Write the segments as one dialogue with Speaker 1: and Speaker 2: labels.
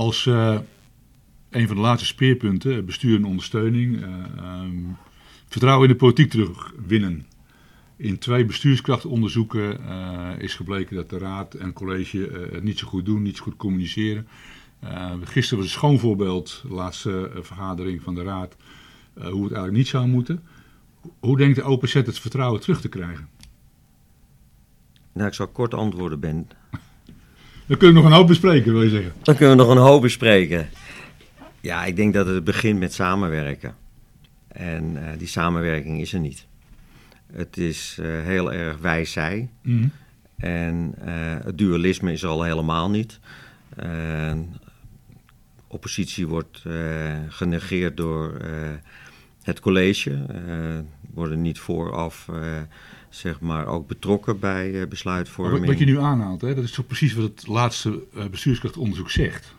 Speaker 1: Als uh, een van de laatste speerpunten, bestuur en ondersteuning, um, vertrouwen in de politiek terugwinnen. In twee bestuurskrachtonderzoeken uh, is gebleken dat de raad en college het niet zo goed doen, niet zo goed communiceren. Gisteren was een schoon voorbeeld, de laatste vergadering van de raad, hoe het eigenlijk niet zou moeten. Hoe denkt de OPZ het vertrouwen terug te krijgen?
Speaker 2: Nou, ik zal kort antwoorden, Ben.
Speaker 1: Dan kunnen we nog een hoop bespreken, wil je zeggen?
Speaker 2: Dan kunnen we nog een hoop bespreken. Ja, ik denk dat het begint met samenwerken. En uh, die samenwerking is er niet. Het is uh, heel erg wij-zij. Mm. En uh, het dualisme is er al helemaal niet. oppositie wordt genegeerd door het college. worden niet vooraf zeg maar, ook betrokken bij besluitvorming.
Speaker 1: Wat je nu aanhaalt, hè, dat is toch precies wat het laatste bestuurskrachtonderzoek zegt.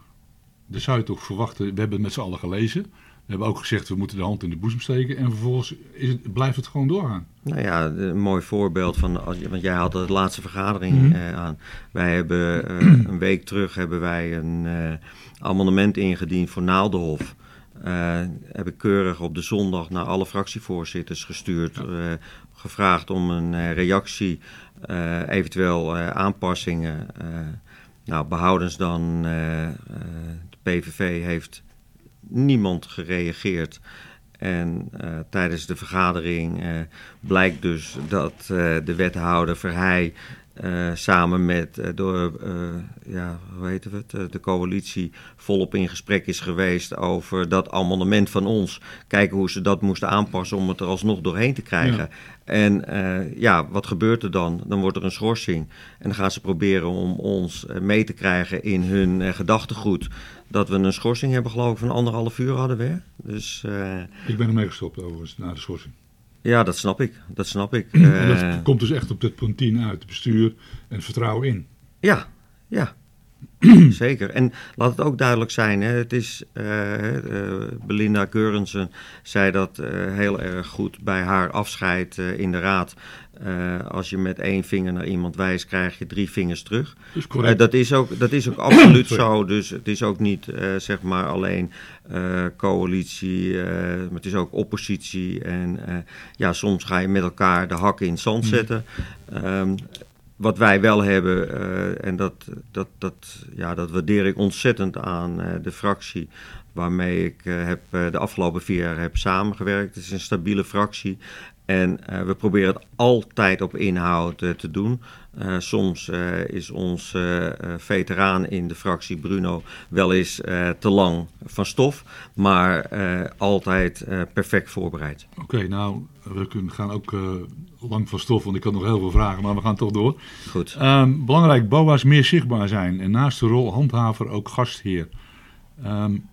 Speaker 1: Dan zou je toch verwachten, we hebben het met z'n allen gelezen. We hebben ook gezegd, we moeten de hand in de boezem steken. En vervolgens is het, blijft het gewoon doorgaan.
Speaker 2: Nou ja, een mooi voorbeeld van, want jij had de laatste vergadering mm -hmm. uh, aan. Wij hebben uh, een week terug hebben wij een uh, amendement ingediend voor Naaldenhof. Heb ik keurig op de zondag naar alle fractievoorzitters gestuurd. Ja. gevraagd om een reactie, eventueel aanpassingen. nou, behoudens dan de PVV heeft niemand gereageerd. En uh, tijdens de vergadering uh, blijkt dus dat uh, de wethouder Verheij samen met door, ja, hoe heet het, de coalitie volop in gesprek is geweest over dat amendement van ons. Kijken hoe ze dat moesten aanpassen om het er alsnog doorheen te krijgen. Ja. En ja, wat gebeurt er dan? Dan wordt er een schorsing. En dan gaan ze proberen om ons mee te krijgen in hun gedachtegoed dat we een schorsing hebben, geloof ik, van anderhalf uur hadden we. Dus,
Speaker 1: ik ben ermee gestopt overigens, na de schorsing.
Speaker 2: Ja, dat snap ik. Dat snap ik.
Speaker 1: Uh, dat eh, komt dus echt op dit punt 10 uit, het bestuur en vertrouwen in.
Speaker 2: Ja, ja. Zeker. En laat het ook duidelijk zijn, hè, het is, uh, uh, Belinda Keurensen zei dat uh, heel erg goed bij haar afscheid in de raad. als je met één vinger naar iemand wijst, krijg je drie vingers terug.
Speaker 1: Dat is,
Speaker 2: dat is ook, dat is ook absoluut zo. Dus het is ook niet zeg maar alleen coalitie, maar het is ook oppositie. En ja, soms ga je met elkaar de hakken in het zand hmm. zetten. Um, wat wij wel hebben, uh, en dat, dat, dat, ja, dat waardeer ik ontzettend aan uh, de fractie waarmee ik uh, heb, de afgelopen vier jaar heb samengewerkt. Het is een stabiele fractie en we proberen het altijd op inhoud te doen. Uh, soms is ons veteraan in de fractie Bruno wel eens te lang van stof, maar altijd perfect voorbereid.
Speaker 1: Oké, nou, we kunnen, gaan ook lang van stof, want ik had nog heel veel vragen, maar we gaan toch door.
Speaker 2: Goed.
Speaker 1: Um, belangrijk, BOA's meer zichtbaar zijn en naast de rol handhaver ook gastheer. Um,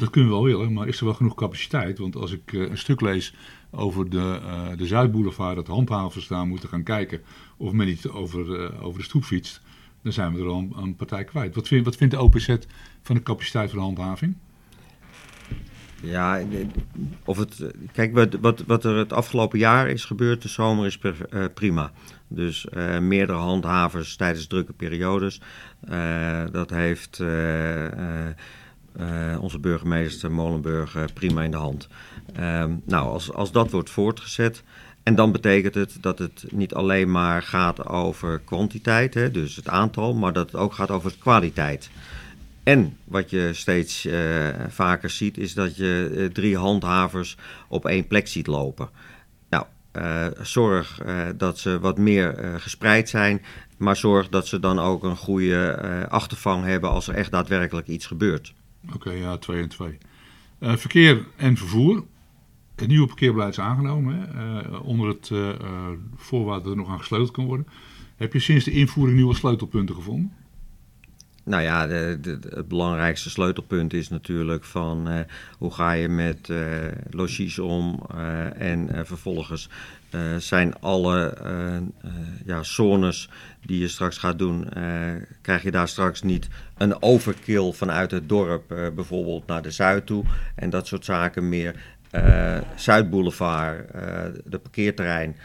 Speaker 1: dat kunnen we wel willen, maar is er wel genoeg capaciteit? Want als ik een stuk lees over de, uh, de Zuidboulevard, dat handhavers daar moeten gaan kijken of men niet over, uh, over de stoep fietst, dan zijn we er al een, partij kwijt. Wat, vind, wat vindt de OPZ van de capaciteit van de handhaving?
Speaker 2: Ja, of het, kijk, wat, wat, wat er het afgelopen jaar is gebeurd, de zomer is prima. Dus meerdere handhavers tijdens drukke periodes. Dat heeft onze burgemeester Molenburg prima in de hand. Ehm, nou, als, als dat wordt voortgezet, en dan betekent het dat het niet alleen maar gaat over kwantiteit, hè, dus het aantal, maar dat het ook gaat over kwaliteit. En wat je steeds uh, vaker ziet, is dat je drie handhavers op één plek ziet lopen. Nou, zorg dat ze wat meer gespreid zijn, maar zorg dat ze dan ook een goede achtervang hebben als er echt daadwerkelijk iets gebeurt.
Speaker 1: Oké, ja, twee en twee. verkeer en vervoer. Het nieuwe parkeerbeleid is aangenomen, hè, uh, onder het uh, voorwaarde dat er nog aan gesleuteld kan worden. Heb je sinds de invoering nieuwe sleutelpunten gevonden?
Speaker 2: Nou ja, het belangrijkste sleutelpunt is natuurlijk van uh, hoe ga je met uh, logies om uh, en vervolgens zijn alle ja, zones die je straks gaat doen, krijg je daar straks niet een overkill vanuit het dorp bijvoorbeeld naar de zuid toe en dat soort zaken meer. Zuidboulevard, de parkeerterrein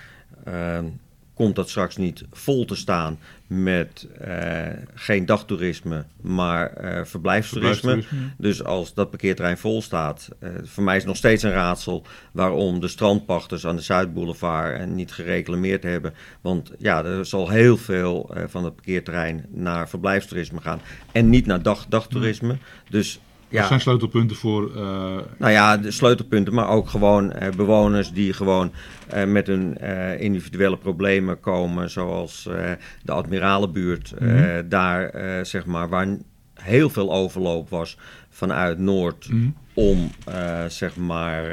Speaker 2: komt dat straks niet vol te staan met uh, geen dagtoerisme, maar uh, verblijfstoerisme. verblijfstoerisme. Dus als dat parkeerterrein vol staat, uh, voor mij is nog steeds een raadsel waarom de strandpachters aan de Zuidboulevard niet gereclameerd hebben. Want ja, er zal heel veel van het parkeerterrein naar verblijfstoerisme gaan en niet naar dag, dagtoerisme. Dus
Speaker 1: ja. Dat zijn sleutelpunten voor. Uh...
Speaker 2: Nou ja, de sleutelpunten, maar ook gewoon uh, bewoners die gewoon uh, met hun individuele problemen komen, zoals de Admiralenbuurt, mm -hmm. daar zeg maar, waar heel veel overloop was vanuit Noord mm -hmm. om zeg maar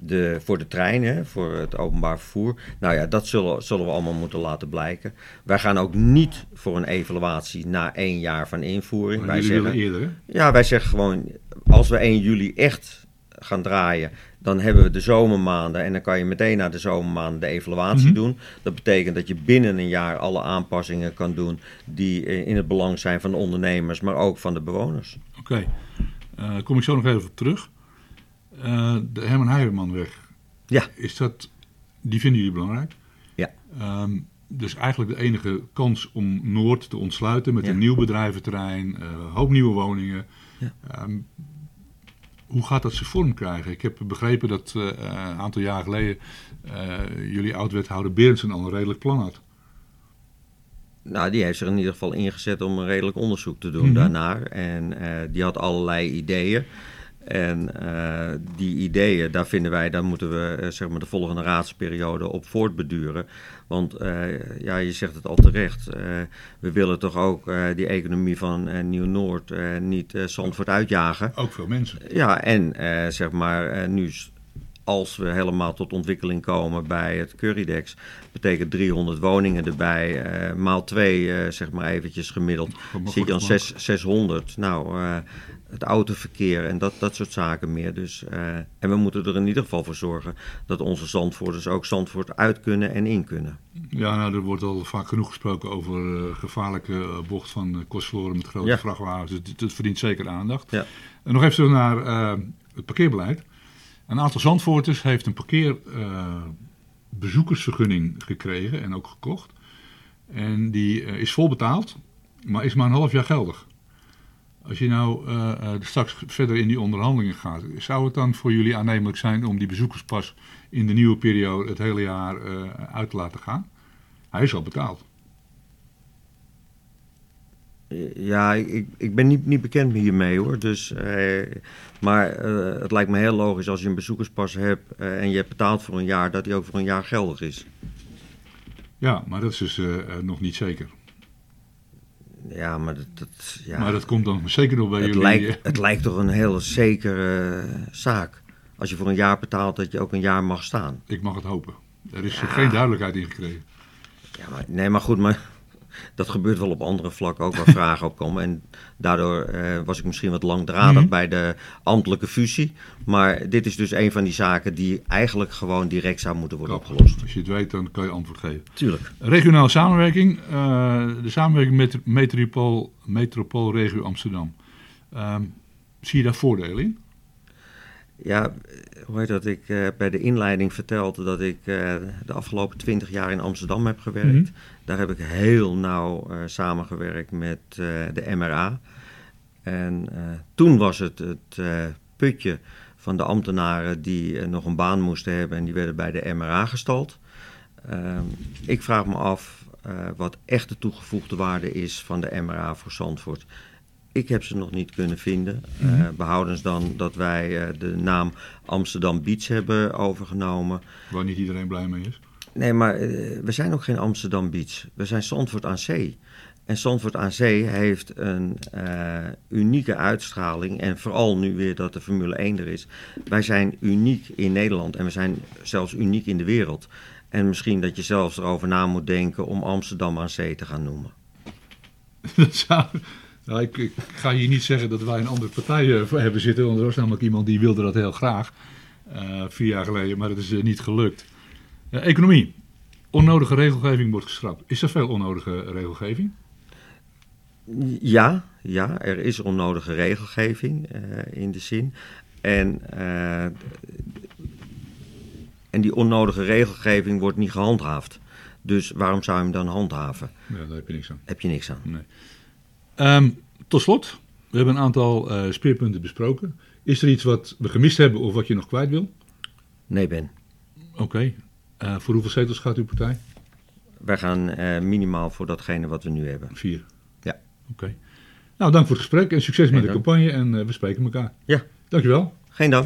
Speaker 2: de, voor de treinen, voor het openbaar vervoer. Nou ja, dat zullen, zullen we allemaal moeten laten blijken. Wij gaan ook niet voor een evaluatie na één jaar van invoering.
Speaker 1: wij zeggen, eerder,
Speaker 2: Ja, wij zeggen gewoon, als we 1 juli echt gaan draaien, dan hebben we de zomermaanden en dan kan je meteen na de zomermaanden de evaluatie mhm. doen. Dat betekent dat je binnen een jaar alle aanpassingen kan doen die in het belang zijn van de ondernemers, maar ook van de bewoners.
Speaker 1: Oké, okay. uh, kom ik zo nog even op terug. Uh, de Herman Heijermanweg.
Speaker 2: Ja.
Speaker 1: Is dat, die vinden jullie belangrijk?
Speaker 2: Ja.
Speaker 1: Um, dus eigenlijk de enige kans om Noord te ontsluiten met een nieuw bedrijventerrein, uh, hoop nieuwe woningen. Ja. Um, hoe gaat dat zijn vorm krijgen? Ik heb begrepen dat uh, een aantal jaar geleden jullie oud-wethouder Berendsen al een redelijk plan had.
Speaker 2: Nou, die heeft zich in ieder geval ingezet om een redelijk onderzoek te doen mm -hmm. daarnaar. En die had allerlei ideeën. En uh, die ideeën, daar vinden wij, daar moeten we uh, zeg maar de volgende raadsperiode op voortbeduren. Want uh, ja, je zegt het al terecht. we willen toch ook die economie van Nieuw-Noord niet Zandvoort uitjagen.
Speaker 1: Ook veel mensen.
Speaker 2: Ja, en zeg maar nu als we helemaal tot ontwikkeling komen bij het Currydex, betekent 300 woningen erbij, maal 2 zeg maar eventjes gemiddeld, zie je dan 6, 600. Nou, het autoverkeer en dat, dat soort zaken meer. Dus, uh, en we moeten er in ieder geval voor zorgen dat onze Zandvoorters ook Zandvoort uit kunnen en in kunnen.
Speaker 1: Ja, nou, er wordt al vaak genoeg gesproken over uh, gevaarlijke uh, bocht van kostverloren met grote ja. vrachtwagens. Dus dat verdient zeker aandacht.
Speaker 2: Ja.
Speaker 1: En nog even naar het parkeerbeleid. Een aantal Zandvoorters heeft een parkeerbezoekersvergunning gekregen en ook gekocht. En die is vol betaald, maar is maar een half jaar geldig. Als je nou uh, uh, straks verder in die onderhandelingen gaat, zou het dan voor jullie aannemelijk zijn om die bezoekerspas in de nieuwe periode het hele jaar uh, uit te laten gaan? Hij is al betaald.
Speaker 2: Ja, ik, ik ben niet, niet bekend hiermee hoor. Dus, maar het lijkt me heel logisch als je een bezoekerspas hebt en je hebt betaald voor een jaar, dat die ook voor een jaar geldig is.
Speaker 1: Ja, maar dat is dus nog niet zeker.
Speaker 2: Ja, maar dat, dat, ja.
Speaker 1: maar dat komt dan zeker nog bij
Speaker 2: het
Speaker 1: jullie.
Speaker 2: Lijkt, het lijkt toch een hele zekere uh, zaak. Als je voor een jaar betaalt, dat je ook een jaar mag staan.
Speaker 1: Ik mag het hopen. Er is ja. geen duidelijkheid in gekregen.
Speaker 2: Ja, maar, nee, maar goed, maar dat gebeurt wel op andere vlakken ook waar vragen op komen. En daardoor eh, was ik misschien wat langdradig mm -hmm. bij de ambtelijke fusie. Maar dit is dus een van die zaken die eigenlijk gewoon direct zou moeten worden opgelost.
Speaker 1: Als je het weet, dan kan je antwoord geven.
Speaker 2: Tuurlijk.
Speaker 1: Regionale samenwerking. Uh, de samenwerking met Metropool, Metropoolregio Amsterdam. Um, zie je daar voordelen in?
Speaker 2: Ja, hoe heet dat? Ik uh, bij de inleiding vertelde dat ik uh, de afgelopen twintig jaar in Amsterdam heb gewerkt. Mm -hmm. Daar heb ik heel nauw uh, samengewerkt met de MRA. En toen was het het putje van de ambtenaren die nog een baan moesten hebben en die werden bij de MRA gestald. Ehm, ik vraag me af wat echt de toegevoegde waarde is van de MRA voor Zandvoort. Ik heb ze nog niet kunnen vinden. Mm -hmm. uh, behoudens dan dat wij uh, de naam Amsterdam Beach hebben overgenomen.
Speaker 1: Waar niet iedereen blij mee is.
Speaker 2: Nee, maar uh, we zijn ook geen Amsterdam Beach. We zijn Zandvoort aan Zee. En Zandvoort aan Zee heeft een unieke uitstraling. En vooral nu weer dat de Formule 1 er is. Wij zijn uniek in Nederland en we zijn zelfs uniek in de wereld. En misschien dat je zelfs erover na moet denken om Amsterdam aan Zee te gaan noemen.
Speaker 1: Dat zou... Nou, ik, ik, ga hier niet zeggen dat wij een andere partij uh, hebben zitten, want er was namelijk iemand die wilde dat heel graag, uh, vier jaar geleden, maar dat is uh, niet gelukt. economie. Onnodige regelgeving wordt geschrapt. Is er veel onnodige regelgeving?
Speaker 2: Ja, ja er is onnodige regelgeving in de zin. En, en die onnodige regelgeving wordt niet gehandhaafd. Dus waarom zou je hem dan handhaven?
Speaker 1: Ja, daar heb je niks aan.
Speaker 2: Heb je niks aan.
Speaker 1: Ehm, tot slot, we hebben een aantal eh, speerpunten besproken. Is er iets wat we gemist hebben of wat je nog kwijt wil?
Speaker 2: Nee, Ben.
Speaker 1: Oké. Eh, voor hoeveel zetels gaat uw partij?
Speaker 2: Wij gaan eh, minimaal voor datgene wat we nu hebben.
Speaker 1: Vier.
Speaker 2: Ja.
Speaker 1: Oké. Nou, dank voor het gesprek en succes met de campagne en we spreken elkaar.
Speaker 2: Ja.
Speaker 1: Dankjewel.
Speaker 2: Geen dank.